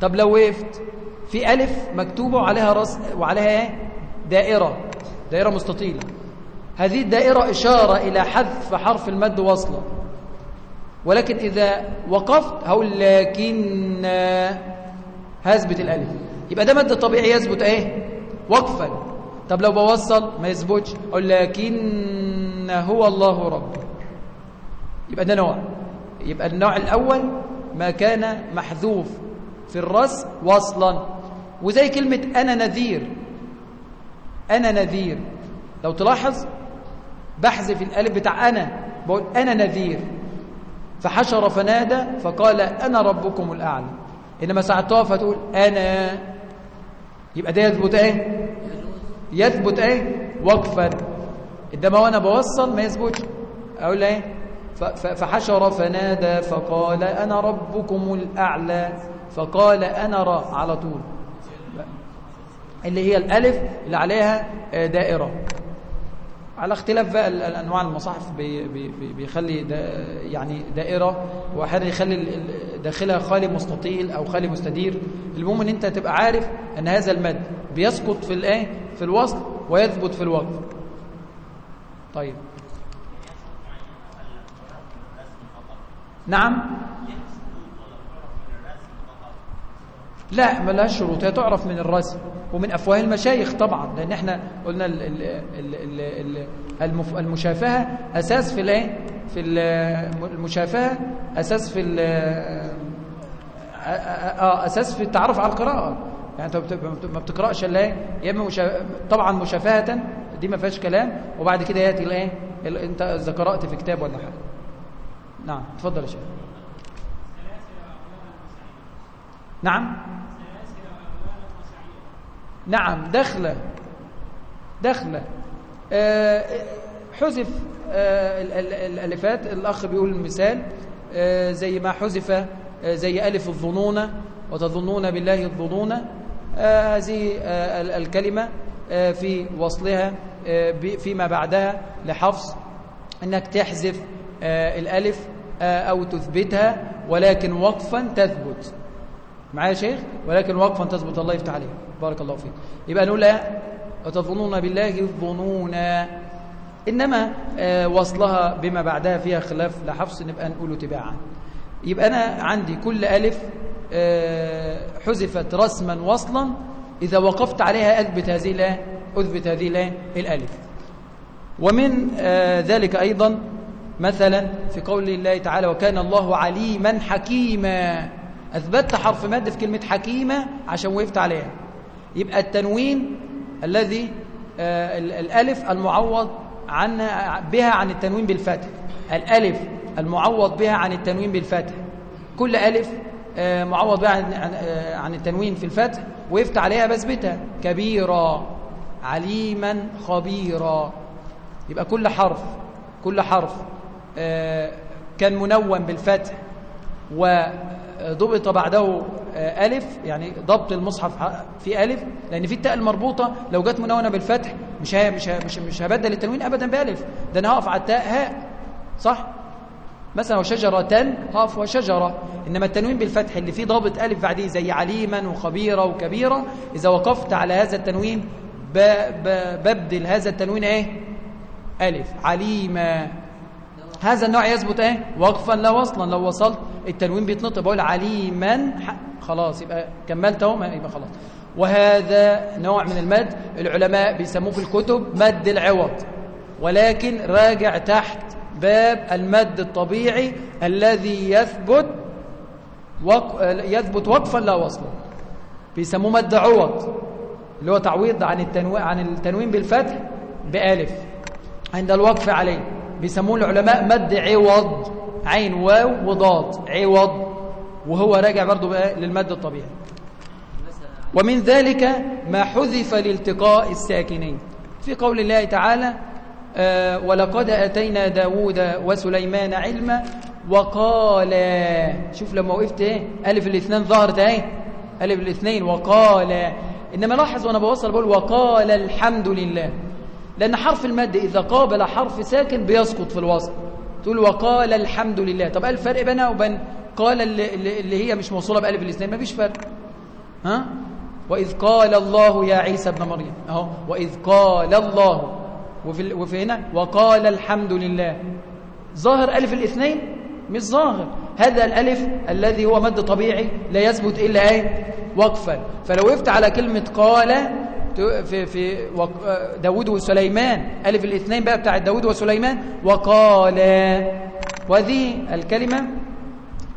طب لو وقفت في ألف مكتوبة وعليها رس وعليها إيه؟ دائرة. دائرة مستطيلة. هذه الدائرة إشارة إلى حذف حرف المد وصلا ولكن إذا وقفت هقول لكن هثبت الألف. يبقى ده مد طبيعي يثبت إيه؟ وقفا. طب لو بوصل ما يثبتش. أقول لكن هو الله رب. يبقى ده نوع. يبقى النوع الأول ما كان محذوف في الرأس وصلا. وزي كلمة أنا نذير. أنا نذير. لو تلاحظ بحذف الألف بتاع أنا. بقول أنا نذير. فحشر فنادى فقال أنا ربكم الأعلى. إنما ساعة تقف هتقول أنا. يبقى ده يثبت إيه؟ يثبت إيه؟ وقفا. إنما وأنا بوصل ما يثبتش. أقول إيه؟ فحشر فنادى فقال أنا ربكم الأعلى. فقال أنا را على طول. اللي هي الألف اللي عليها دائرة. على اختلاف بقى الأنواع المصاحف بي بي بيخلي دا يعني دائرة وأحيانا يخلي داخلها خالي مستطيل أو خالي مستدير. المهم إن أنت تبقى عارف إن هذا المد بيسقط في الإيه؟ في الوصل ويثبت في الوقف طيب. نعم. لا ملهاش شروط. هي تعرف من الرسم ومن أفواه المشايخ طبعا لأن إحنا قلنا ال ال ال المشافهة أساس في الإيه؟ في المشافهة أساس في آه أساس في التعرف على القراءة. يعني أنت ما بتقرأش إلا إيه؟ يا إما. طبعا مشافهة دي ما فيهاش كلام وبعد كده يأتي الايه أنت إذا قرأت في كتاب ولا حاجة. نعم اتفضل يا شيخ. نعم. نعم دخلة. دخلة. آه حذف آه الألفات. الأخ بيقول المثال آه زي ما حذف زي ألف الظنون وتظنون بالله الظنون. آه هذه الكلمة آه في وصلها فيما بعدها لحفظ. إنك تحذف آه أو تثبتها ولكن وقفا تثبت. معايا يا شيخ؟ ولكن وقفا تثبت الله يفتح عليك. بارك الله فيك. يبقى نقول وتظنون بالله الظنون. إنما آه وصلها بما بعدها فيها خلاف لحفص نبقى نقوله تباعا. يبقى أنا عندي كل ألف آه حذفت رسما وصلا. إذا وقفت عليها أثبت هذه أثبت هذه الألف. ومن آه ذلك أيضا مثلا في قول الله تعالى وكان الله عليما حكيما أثبتت حرف مد في كلمة حكيمة عشان وقفت عليها. يبقى التنوين الذي آه الألف المعوض عن بها عن التنوين بالفتح. الألف المعوض بها عن التنوين بالفتح. كل ألف آه معوض بها عن, آه عن التنوين في الفتح. وقفت عليها بثبتها كبيرا عليما خبيرا. يبقى كل حرف كل حرف كان منون بالفتح. وضبط بعده ألف يعني ضبط المصحف في ألف لأن في التاء المربوطة لو جت منونة بالفتح مش ها مش ها مش, مش هبدل التنوين أبدا بألف. ده أنا هقف على التاء هاء صح؟ مثلا وشجرة هقف وشجرة. إنما التنوين بالفتح اللي فيه ضابط ألف بعديه زي عليما وخبيرة وكبيرة إذا وقفت على هذا التنوين ببدل هذا التنوين إيه؟ ألف. عليما. هذا النوع يثبت إيه؟ وقفا لا وصلا لو وصلت التنوين بيتنطق بقول عليما خلاص يبقى كملت أهو يبقى خلاص. وهذا نوع من المد العلماء بيسموه في الكتب مد العوض. ولكن راجع تحت باب المد الطبيعي الذي يثبت وق... يثبت وقفا لا وصلا. بيسموه مد عوض اللي هو تعويض عن التنوين عن التنوين بالفتح بألف. عند الوقف عليه. بيسموه العلماء مد عوض عين واو وضاد عوض. وهو راجع برضه بقى للمد الطبيعي. ومن ذلك ما حذف لالتقاء الساكنين. في قول الله تعالى آه ولقد أتينا داود وسليمان علما وقال شوف لما وقفت إيه ألف الاثنين ظهرت إيه ألف الاثنين وقال. إنما لاحظ وأنا بوصل بقول وقال الحمد لله. لأن حرف المد إذا قابل حرف ساكن بيسقط في الوصل. تقول وقال الحمد لله. طب إيه الفرق بينها وبين قال اللي, اللي هي مش موصولة بألف الاثنين ما فيش فرق. ها؟ وإذ قال الله يا عيسى ابن مريم. أهو. وإذ قال الله. وفي, وفي هنا وقال الحمد لله. ظاهر ألف الاثنين؟ مش ظاهر. هذا الألف الذي هو مد طبيعي لا يثبت إلا إيه؟ وقفا. فلو وقفت على كلمة قال في في داود وسليمان. ألف الاثنين بقى بتاع داود وسليمان. وقال وهذه الكلمة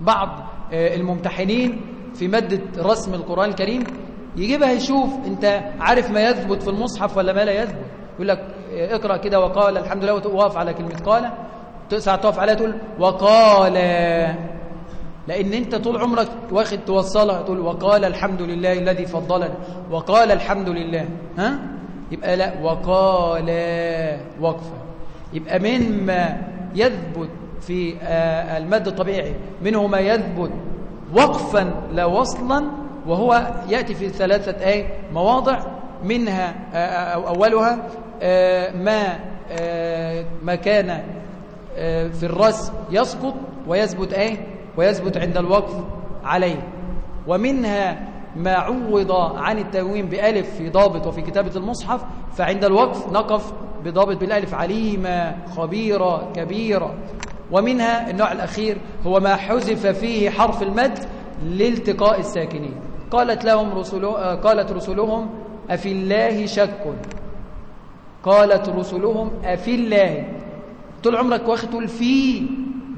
بعض الممتحنين في مادة رسم القرآن الكريم. يجيبها يشوف انت عارف ما يثبت في المصحف ولا ما لا يثبت. يقول لك اقرأ كده وقال الحمد لله وتقف على كلمة قال. تسعة تقف عليها تقول وقال لأن أنت طول عمرك واخد توصلها تقول وقال الحمد لله الذي فضلنا وقال الحمد لله. ها؟ يبقى لا وقال وقفا يبقى مما يثبت في المد الطبيعي منه ما يثبت وقفا لا وصلا وهو يأتي في ثلاثة أي مواضع منها أو أولها ما ما كان في الرسم يسقط ويثبت إيه ويثبت عند الوقف عليه. ومنها ما عوض عن التنوين بألف في ضابط وفي كتابة المصحف فعند الوقف نقف بضابط بالألف عليما خبيرا كبيرا. ومنها النوع الأخير هو ما حذف فيه حرف المد لالتقاء الساكنين. قالت لهم رسله قالت رسلهم أفي الله شك. قالت رسلهم أفي الله. طول عمرك واخد تقول في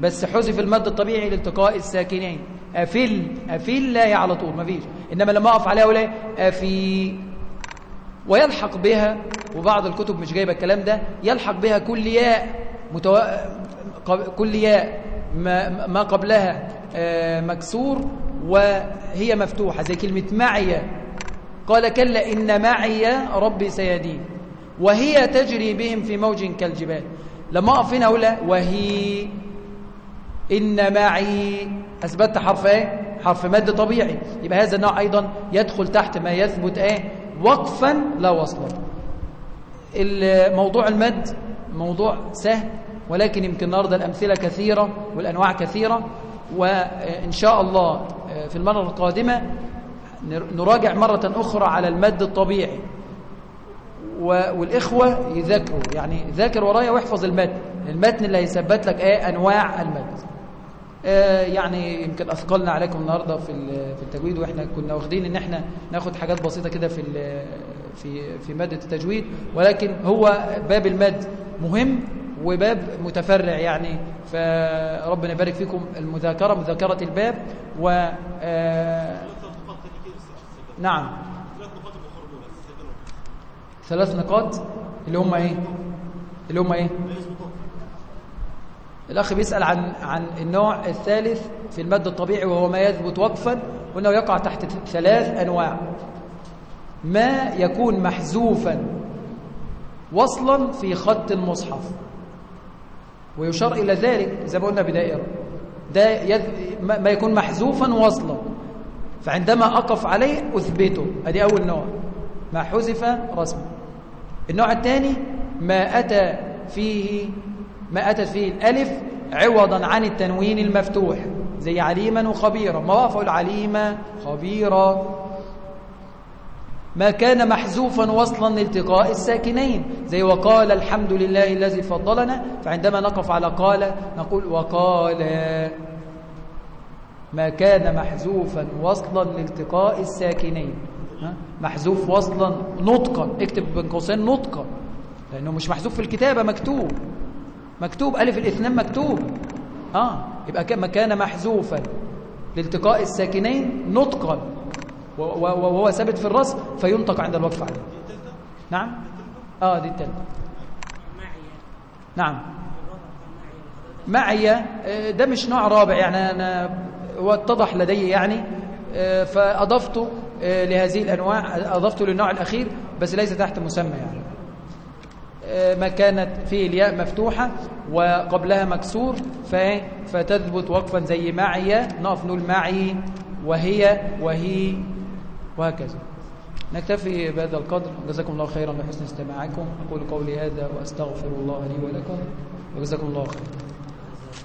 بس حذف المد الطبيعي لالتقاء الساكنين. أفل أفل لا على طول ما فيش. إنما لما أقف عليها أقول إيه؟ أفي. ويلحق بها وبعض الكتب مش جايبة الكلام ده يلحق بها كل ياء متو... كل ياء ما, ما قبلها مكسور وهي مفتوحة زي كلمة معي. قال كلا إن معي ربي سيدين وهي تجري بهم في موج كالجبال. لما أقف هنا أقول وهي. إن معي. أثبت حرف إيه؟ حرف مد طبيعي. يبقى هذا النوع أيضا يدخل تحت ما يثبت إيه؟ وقفا لا وصلا. موضوع المد موضوع سهل ولكن يمكن النهارده الأمثلة كثيرة والأنواع كثيرة. وإن شاء الله في المرة القادمة نراجع مرة أخرى على المد الطبيعي. والإخوة يذاكروا. يعني ذاكر ورايا واحفظ المتن المتن اللي هيثبت لك إيه؟ أنواع المد. آه يعني يمكن أثقلنا عليكم النهاردة في في التجويد وإحنا كنا واخدين إن إحنا ناخد حاجات بسيطة كده في في في مادة التجويد ولكن هو باب المد مهم وباب متفرع يعني. فربنا يبارك فيكم المذاكرة مذاكرة الباب و آه نعم. ثلاث نقاط اللي هم إيه؟ اللي هم إيه؟ الأخ بيسأل عن عن النوع الثالث في المد الطبيعي وهو ما يثبت وقفا وأنه يقع تحت ثلاث أنواع. ما يكون محذوفا وصلا في خط المصحف. ويشار إلى ذلك زي ما قلنا بدائرة. ده. ما يكون محذوفا وصلا. فعندما أقف عليه أثبته. أدي أول نوع. ما حذف رسما. النوع الثاني ما أتى فيه ما أتت فيه الألف عوضا عن التنوين المفتوح زي عليما وخبيرا ما وقف عليما خبيرا. ما كان محذوفا وصلا لالتقاء الساكنين زي وقال الحمد لله الذي فضلنا. فعندما نقف على قال نقول وقال. ما كان محذوفا وصلا لالتقاء الساكنين. محذوف وصلا نطقا. اكتب بين قوسين نطقا. لأنه مش محذوف في الكتابة مكتوب. مكتوب ألف الاثنين مكتوب. آه يبقى كان محذوفا. لالتقاء الساكنين نطقا. وهو ثابت في الرأس فينطق عند الوقف عليه. نعم؟ آه دي التالتة. نعم. معي ده مش نوع رابع. يعني أنا هو اتضح لدي يعني. فأضفته لهذه الأنواع أضفته للنوع الأخير بس ليس تحت مسمى يعني. ما كانت فيه الياء مفتوحة وقبلها مكسور فتثبت وقفا زي معي نقف نقول معي وهي وهي وهكذا. نكتفي بهذا القدر. جزاكم الله خيرا لحسن استماعكم. أقول قولي هذا وأستغفر الله لي ولكم. وجزاكم الله خيرا.